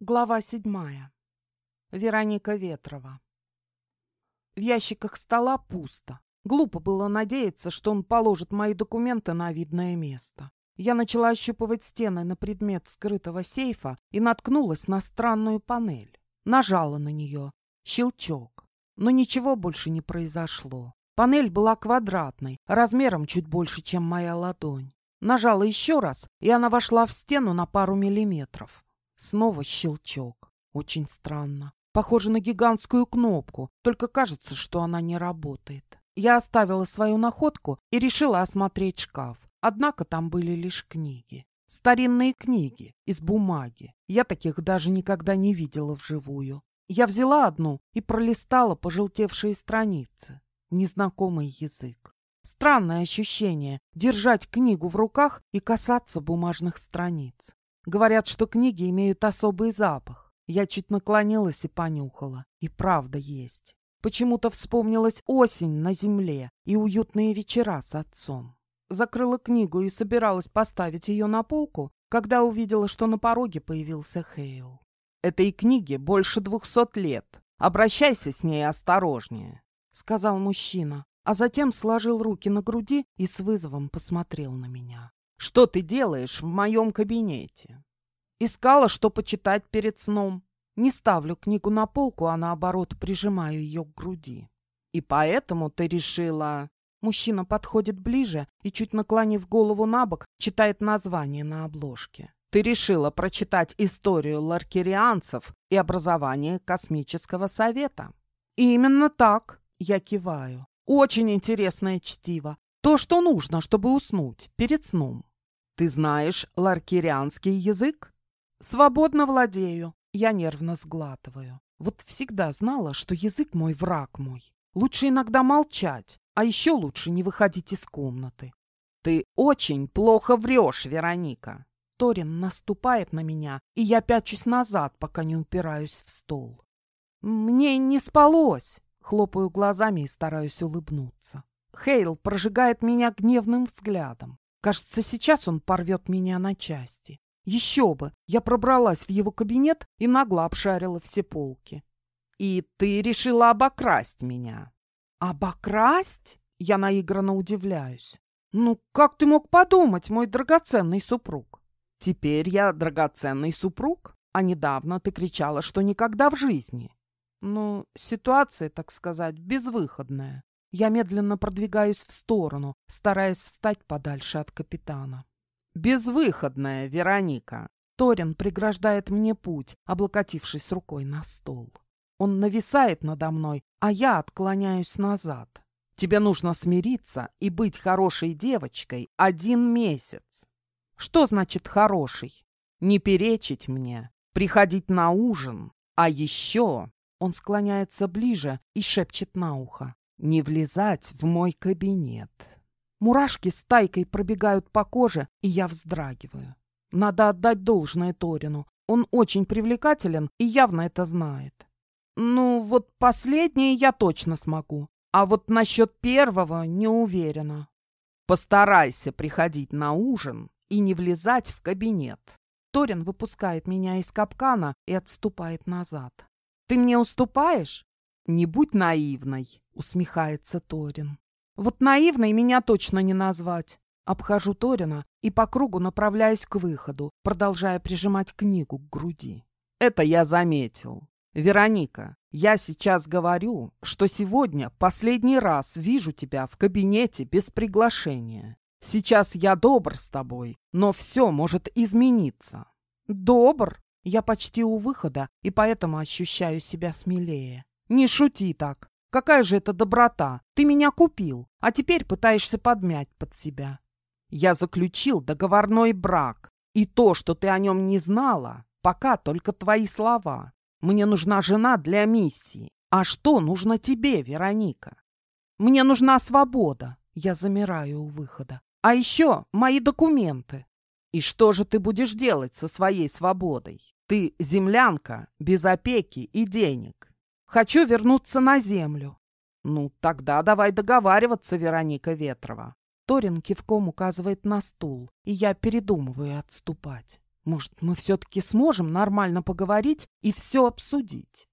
Глава седьмая. Вероника Ветрова. В ящиках стола пусто. Глупо было надеяться, что он положит мои документы на видное место. Я начала ощупывать стены на предмет скрытого сейфа и наткнулась на странную панель. Нажала на нее. Щелчок. Но ничего больше не произошло. Панель была квадратной, размером чуть больше, чем моя ладонь. Нажала еще раз, и она вошла в стену на пару миллиметров. Снова щелчок. Очень странно. Похоже на гигантскую кнопку, только кажется, что она не работает. Я оставила свою находку и решила осмотреть шкаф. Однако там были лишь книги. Старинные книги из бумаги. Я таких даже никогда не видела вживую. Я взяла одну и пролистала пожелтевшие страницы. Незнакомый язык. Странное ощущение — держать книгу в руках и касаться бумажных страниц. Говорят, что книги имеют особый запах. Я чуть наклонилась и понюхала. И правда есть. Почему-то вспомнилась осень на земле и уютные вечера с отцом. Закрыла книгу и собиралась поставить ее на полку, когда увидела, что на пороге появился Хейл. «Этой книге больше двухсот лет. Обращайся с ней осторожнее», — сказал мужчина, а затем сложил руки на груди и с вызовом посмотрел на меня. Что ты делаешь в моем кабинете? Искала, что почитать перед сном. Не ставлю книгу на полку, а наоборот прижимаю ее к груди. И поэтому ты решила... Мужчина подходит ближе и, чуть наклонив голову на бок, читает название на обложке. Ты решила прочитать историю ларкерианцев и образование Космического Совета. Именно так, я киваю. Очень интересное чтиво. То, что нужно, чтобы уснуть перед сном. Ты знаешь ларкирианский язык? Свободно владею. Я нервно сглатываю. Вот всегда знала, что язык мой враг мой. Лучше иногда молчать, а еще лучше не выходить из комнаты. Ты очень плохо врешь, Вероника. Торин наступает на меня, и я пячусь назад, пока не упираюсь в стол. Мне не спалось. Хлопаю глазами и стараюсь улыбнуться. Хейл прожигает меня гневным взглядом. Кажется, сейчас он порвет меня на части. Еще бы! Я пробралась в его кабинет и нагло обшарила все полки. И ты решила обокрасть меня. Обокрасть? Я наигранно удивляюсь. Ну, как ты мог подумать, мой драгоценный супруг? Теперь я драгоценный супруг, а недавно ты кричала, что никогда в жизни. Ну, ситуация, так сказать, безвыходная. Я медленно продвигаюсь в сторону, стараясь встать подальше от капитана. «Безвыходная, Вероника!» Торин преграждает мне путь, облокотившись рукой на стол. Он нависает надо мной, а я отклоняюсь назад. Тебе нужно смириться и быть хорошей девочкой один месяц. Что значит хороший? Не перечить мне, приходить на ужин, а еще... Он склоняется ближе и шепчет на ухо не влезать в мой кабинет. Мурашки стайкой пробегают по коже, и я вздрагиваю. Надо отдать должное Торину. Он очень привлекателен и явно это знает. Ну, вот последнее я точно смогу. А вот насчет первого не уверена. Постарайся приходить на ужин и не влезать в кабинет. Торин выпускает меня из капкана и отступает назад. Ты мне уступаешь? «Не будь наивной», — усмехается Торин. «Вот наивной меня точно не назвать». Обхожу Торина и по кругу направляюсь к выходу, продолжая прижимать книгу к груди. «Это я заметил. Вероника, я сейчас говорю, что сегодня последний раз вижу тебя в кабинете без приглашения. Сейчас я добр с тобой, но все может измениться». «Добр?» Я почти у выхода, и поэтому ощущаю себя смелее. «Не шути так. Какая же это доброта? Ты меня купил, а теперь пытаешься подмять под себя». «Я заключил договорной брак, и то, что ты о нем не знала, пока только твои слова. Мне нужна жена для миссии. А что нужно тебе, Вероника?» «Мне нужна свобода». Я замираю у выхода. «А еще мои документы». «И что же ты будешь делать со своей свободой? Ты землянка, без опеки и денег. Хочу вернуться на землю. Ну, тогда давай договариваться, Вероника Ветрова. Торин кивком указывает на стул, и я передумываю отступать. Может, мы все-таки сможем нормально поговорить и все обсудить?